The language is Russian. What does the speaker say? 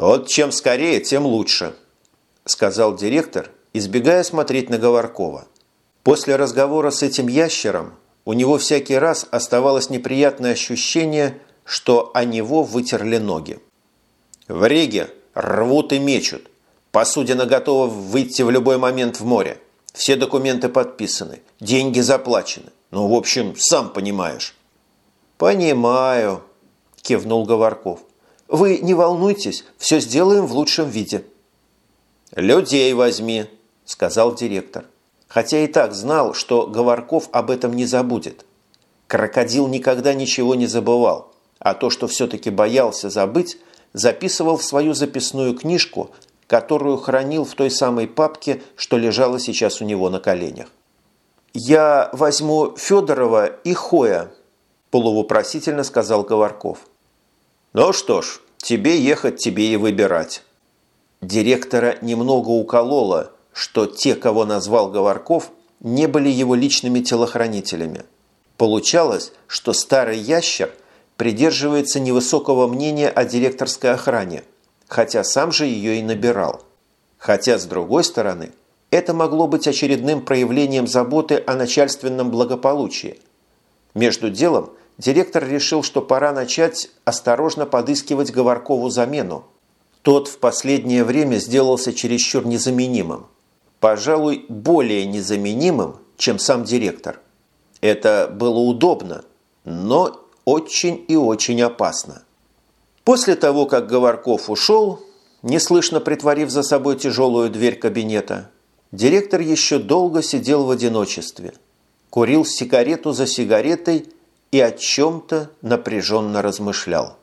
«Вот чем скорее, тем лучше», – сказал директор, избегая смотреть на Говоркова. После разговора с этим ящером у него всякий раз оставалось неприятное ощущение, что о него вытерли ноги. В Риге рвут и мечут. Посудина готова выйти в любой момент в море. Все документы подписаны, деньги заплачены. Ну, в общем, сам понимаешь. «Понимаю», – кивнул Говорков. «Вы не волнуйтесь, все сделаем в лучшем виде». «Людей возьми», – сказал директор. Хотя и так знал, что Говорков об этом не забудет. Крокодил никогда ничего не забывал, а то, что все-таки боялся забыть, записывал в свою записную книжку, которую хранил в той самой папке, что лежала сейчас у него на коленях. «Я возьму Федорова и Хоя», – полувопросительно сказал Говорков. «Ну что ж, тебе ехать, тебе и выбирать». Директора немного укололо, что те, кого назвал Говорков, не были его личными телохранителями. Получалось, что старый ящер придерживается невысокого мнения о директорской охране, хотя сам же ее и набирал. Хотя, с другой стороны, это могло быть очередным проявлением заботы о начальственном благополучии. Между делом директор решил, что пора начать осторожно подыскивать Говоркову замену. Тот в последнее время сделался чересчур незаменимым пожалуй, более незаменимым, чем сам директор. Это было удобно, но очень и очень опасно. После того, как Говорков ушел, неслышно притворив за собой тяжелую дверь кабинета, директор еще долго сидел в одиночестве, курил сигарету за сигаретой и о чем-то напряженно размышлял.